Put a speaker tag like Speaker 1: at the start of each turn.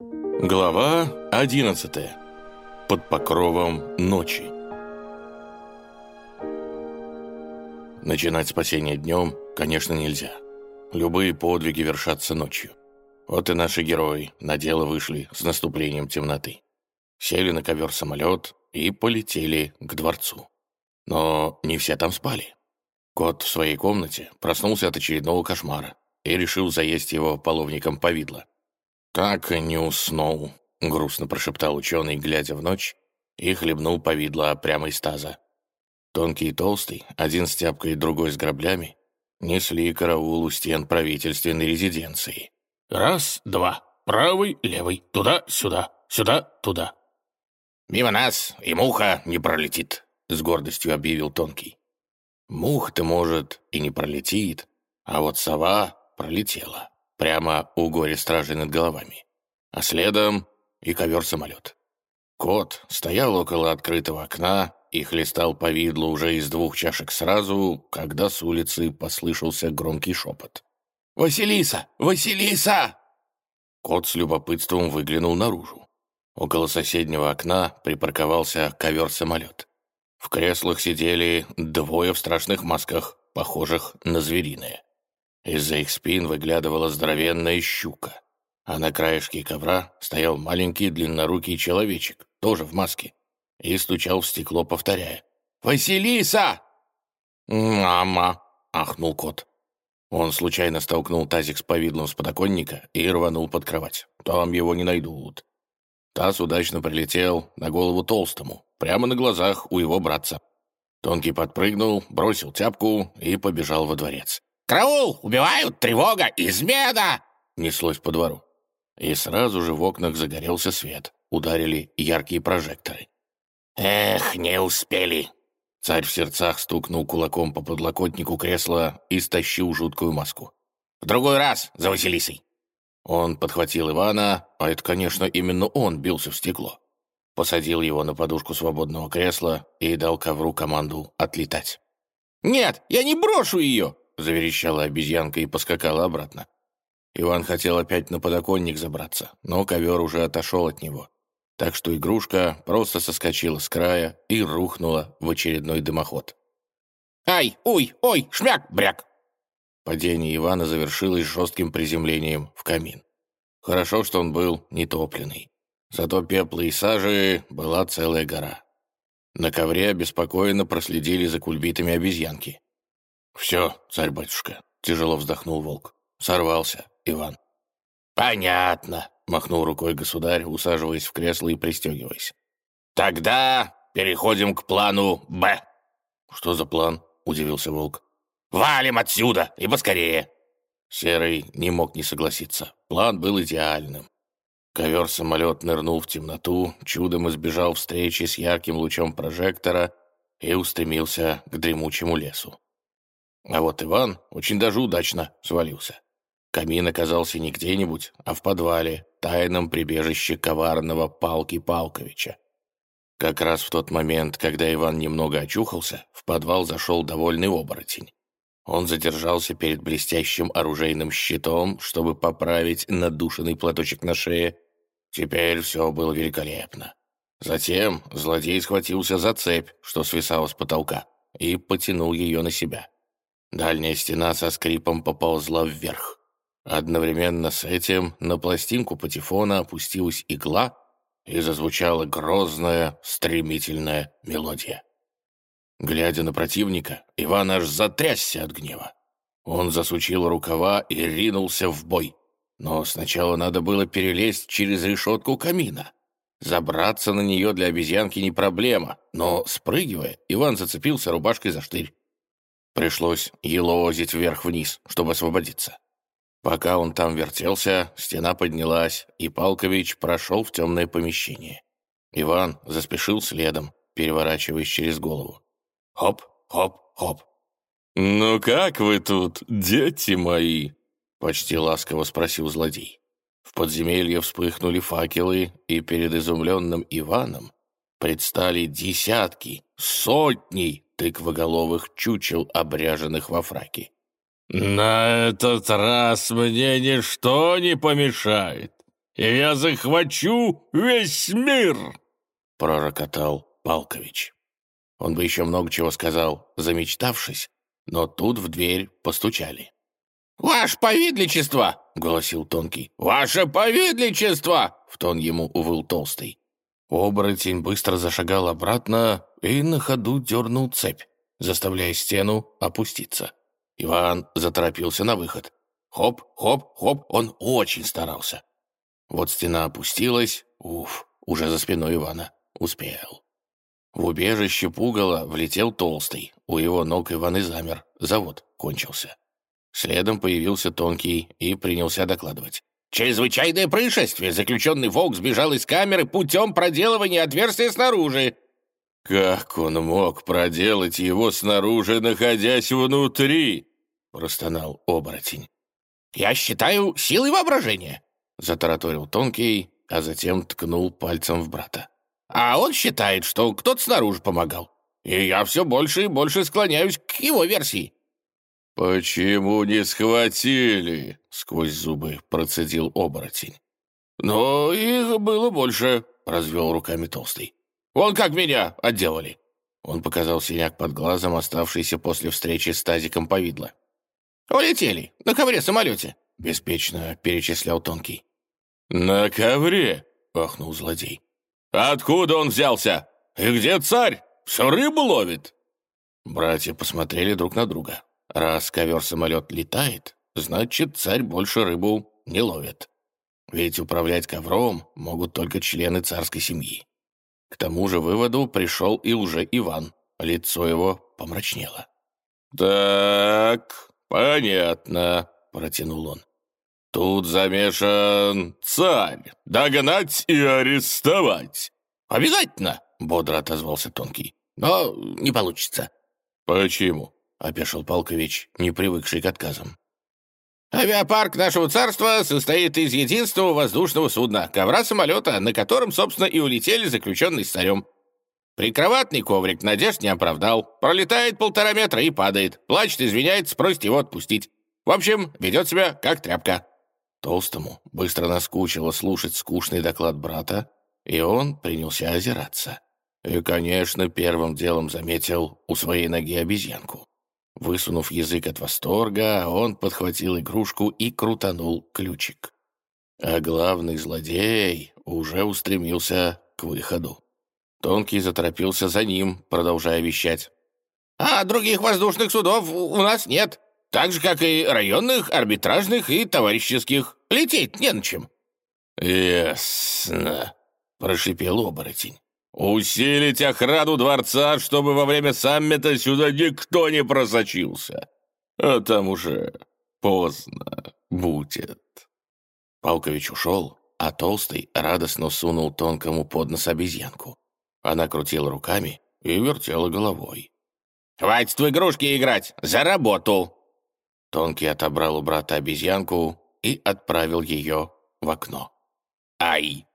Speaker 1: Глава 11. Под покровом ночи. Начинать спасение днем, конечно, нельзя. Любые подвиги вершатся ночью. Вот и наши герои на дело вышли с наступлением темноты. Сели на ковер-самолет и полетели к дворцу. Но не все там спали. Кот в своей комнате проснулся от очередного кошмара и решил заесть его половником повидла. «Так и не уснул», — грустно прошептал ученый, глядя в ночь, и хлебнул повидло прямо из таза. Тонкий и толстый, один с тяпкой, другой с граблями, несли караул у стен правительственной резиденции. «Раз, два, правый, левый, туда-сюда, сюда-туда». «Мимо нас и муха не пролетит», — с гордостью объявил Тонкий. «Муха-то, может, и не пролетит, а вот сова пролетела прямо у горе-стражи над головами, а следом и ковер-самолет. Кот стоял около открытого окна и хлестал по видлу уже из двух чашек сразу, когда с улицы послышался громкий шепот. «Василиса! Василиса!» Кот с любопытством выглянул наружу. Около соседнего окна припарковался ковер-самолет. В креслах сидели двое в страшных масках, похожих на звериные. Из-за их спин выглядывала здоровенная щука, а на краешке ковра стоял маленький длиннорукий человечек, тоже в маске, и стучал в стекло, повторяя «Василиса!» «Мама!» — ахнул кот. Он случайно столкнул тазик с повидлом с подоконника и рванул под кровать. Там его не найдут. Таз удачно прилетел на голову толстому, прямо на глазах у его братца. Тонкий подпрыгнул, бросил тяпку и побежал во дворец. «Караул! Убивают! Тревога! Измена!» Неслось по двору. И сразу же в окнах загорелся свет. Ударили яркие прожекторы. «Эх, не успели!» Царь в сердцах стукнул кулаком по подлокотнику кресла и стащил жуткую маску. «В другой раз за Василисой!» Он подхватил Ивана, а это, конечно, именно он бился в стекло. Посадил его на подушку свободного кресла и дал ковру команду отлетать. «Нет, я не брошу ее!» — заверещала обезьянка и поскакала обратно. Иван хотел опять на подоконник забраться, но ковер уже отошел от него. Так что игрушка просто соскочила с края и рухнула в очередной дымоход. «Ай! Уй! Ой! Шмяк! Бряк!» Падение Ивана завершилось жестким приземлением в камин. Хорошо, что он был нетопленный. Зато пепла и сажи была целая гора. На ковре обеспокоенно проследили за кульбитами обезьянки. «Все, царь-батюшка», — тяжело вздохнул волк. «Сорвался, Иван». «Понятно», — махнул рукой государь, усаживаясь в кресло и пристегиваясь. «Тогда переходим к плану «Б». «Что за план?» — удивился волк. «Валим отсюда и поскорее!» Серый не мог не согласиться. План был идеальным. Ковер-самолет нырнул в темноту, чудом избежал встречи с ярким лучом прожектора и устремился к дремучему лесу. А вот Иван очень даже удачно свалился. Камин оказался не где-нибудь, а в подвале, тайном прибежище коварного Палки Палковича. Как раз в тот момент, когда Иван немного очухался, в подвал зашел довольный оборотень. Он задержался перед блестящим оружейным щитом, чтобы поправить надушенный платочек на шее. Теперь все было великолепно. Затем злодей схватился за цепь, что свисала с потолка, и потянул ее на себя. Дальняя стена со скрипом поползла вверх. Одновременно с этим на пластинку патефона опустилась игла и зазвучала грозная, стремительная мелодия. Глядя на противника, Иван аж затрясся от гнева. Он засучил рукава и ринулся в бой. Но сначала надо было перелезть через решетку камина. Забраться на нее для обезьянки не проблема, но, спрыгивая, Иван зацепился рубашкой за штырь. Пришлось елозить вверх-вниз, чтобы освободиться. Пока он там вертелся, стена поднялась, и Палкович прошел в темное помещение. Иван заспешил следом, переворачиваясь через голову. Хоп, хоп, хоп. «Ну как вы тут, дети мои?» — почти ласково спросил злодей. В подземелье вспыхнули факелы, и перед изумленным Иваном предстали десятки, сотни тыквоголовых чучел, обряженных во фраке. «На этот раз мне ничто не помешает. и я захвачу весь мир!» — пророкотал Палкович. Он бы еще много чего сказал, замечтавшись, но тут в дверь постучали. «Ваше повидличество!» — голосил Тонкий. «Ваше повидличество!» — в тон ему увыл Толстый. Оборотень быстро зашагал обратно и на ходу дернул цепь, заставляя стену опуститься. Иван заторопился на выход. Хоп, хоп, хоп, он очень старался. Вот стена опустилась, уф, уже за спиной Ивана. Успел. В убежище пугало влетел толстый. У его ног Иван и замер. Завод кончился. Следом появился тонкий и принялся докладывать. «Чрезвычайное происшествие! Заключенный Волк сбежал из камеры путем проделывания отверстия снаружи!» «Как он мог проделать его снаружи, находясь внутри?» — простонал оборотень. «Я считаю силой воображения», — затараторил Тонкий, а затем ткнул пальцем в брата. «А он считает, что кто-то снаружи помогал. И я все больше и больше склоняюсь к его версии». «Почему не схватили?» — сквозь зубы процедил оборотень. «Но их было больше», — развел руками толстый. «Вон как меня отделали!» Он показал синяк под глазом, оставшийся после встречи с тазиком повидла. «Улетели, на ковре-самолете», — беспечно перечислял Тонкий. «На ковре?» — ахнул злодей. «Откуда он взялся? И где царь? Все рыбу ловит?» Братья посмотрели друг на друга. Раз ковер-самолет летает, значит, царь больше рыбу не ловит. Ведь управлять ковром могут только члены царской семьи. К тому же выводу пришел и уже Иван. Лицо его помрачнело. «Так, понятно», — протянул он. «Тут замешан царь. Догнать и арестовать». «Обязательно», — бодро отозвался Тонкий. «Но не получится». «Почему?» — опешил Полкович, не привыкший к отказам. «Авиапарк нашего царства состоит из единственного воздушного судна, ковра-самолета, на котором, собственно, и улетели заключенные с царем. Прикроватный коврик надежд не оправдал. Пролетает полтора метра и падает. Плачет, извиняется, просит его отпустить. В общем, ведет себя как тряпка». Толстому быстро наскучило слушать скучный доклад брата, и он принялся озираться. И, конечно, первым делом заметил у своей ноги обезьянку. Высунув язык от восторга, он подхватил игрушку и крутанул ключик. А главный злодей уже устремился к выходу. Тонкий заторопился за ним, продолжая вещать. «А других воздушных судов у нас нет, так же, как и районных, арбитражных и товарищеских. Лететь не на чем». «Ясно», — прошипел оборотень. Усилить охрану дворца, чтобы во время саммита сюда никто не просочился. А там уже поздно будет. Палкович ушел, а Толстый радостно сунул тонкому под нос обезьянку. Она крутила руками и вертела головой. «Хватит в игрушки играть! За работу!» Тонкий отобрал у брата обезьянку и отправил ее в окно. «Ай!»